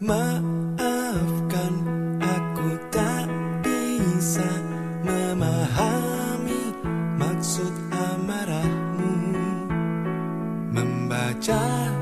Maafkan aku tak bisa memahami maksud amarahmu. Membaca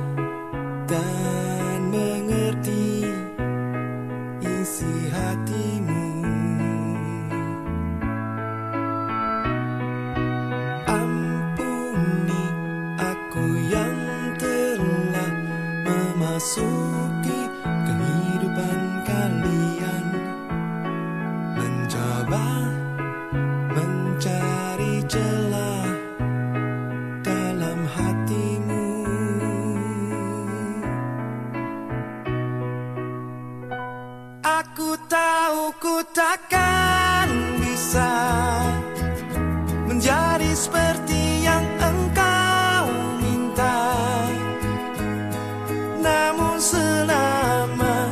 menjadi seperti yang engkau minta. Namun selama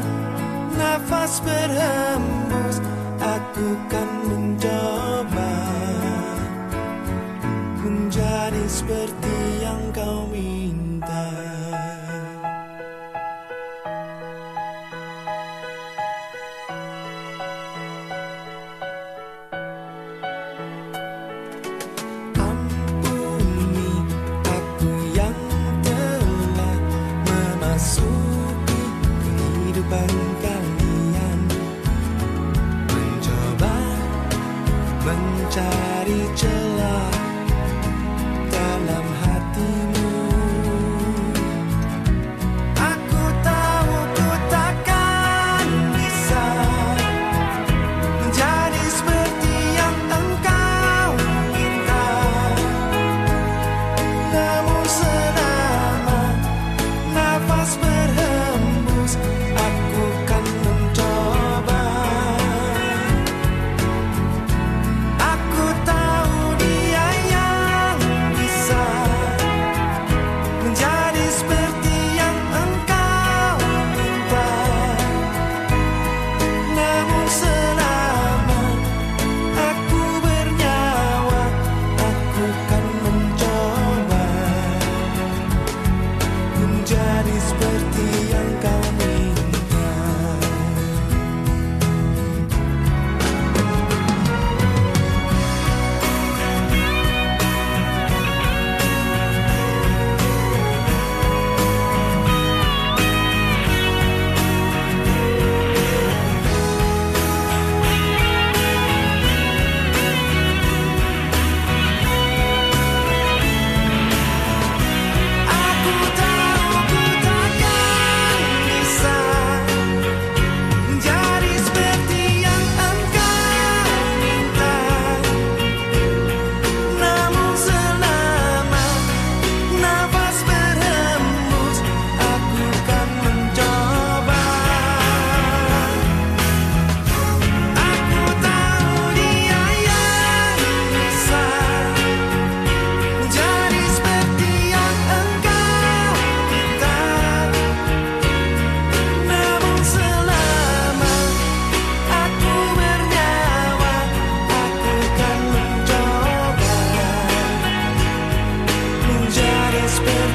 nafas berhembus Aku kan mencoba menjadi seperti mencari celah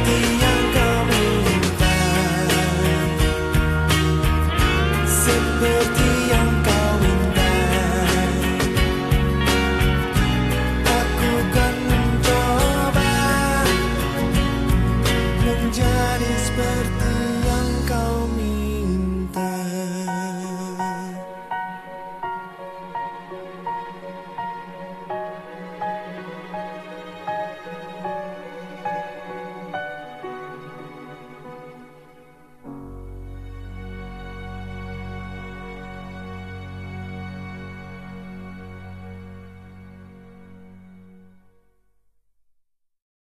happy.